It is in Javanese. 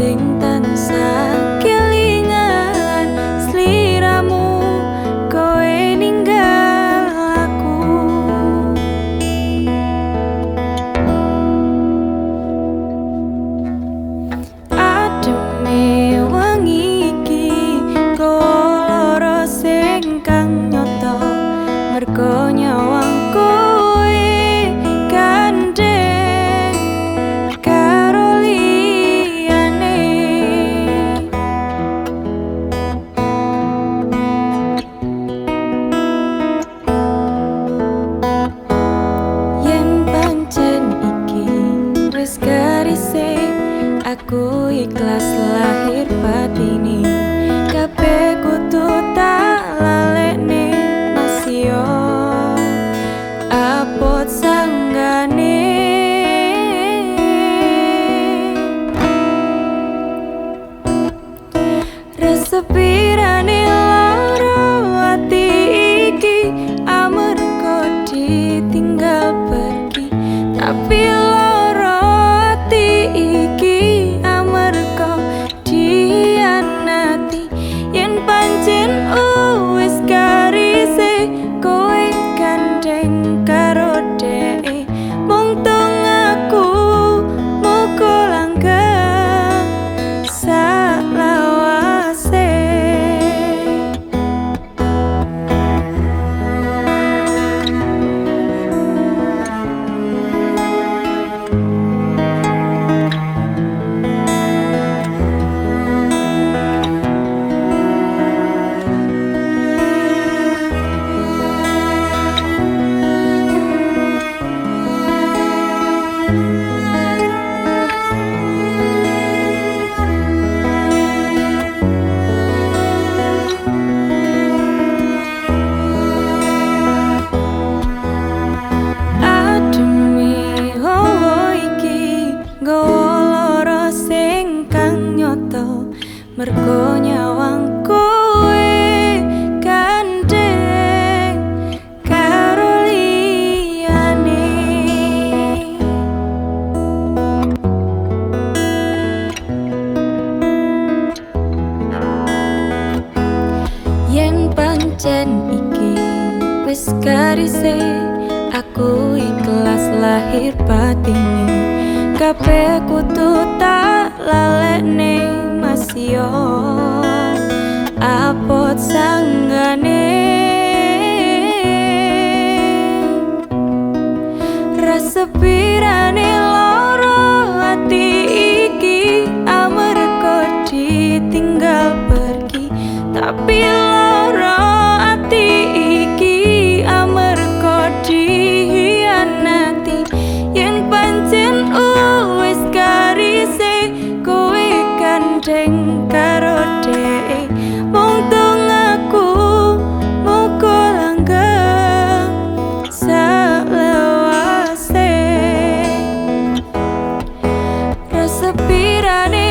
dính tan xa. Garise aku ikhlas lahir batine kabeh kudu tak lalekne masio apot sanggane. Resepirane lara ati iki. Amarga ditinggal pergi. Tapi mergo nyawang kowe gandeng karo liyane. Yen pancen iki wis garise aku ikhlas lahir batine. Kabeh kudu tak masio apot sanggane resepirane lara ati iki amarga ditinggal pergi. Tapi pirane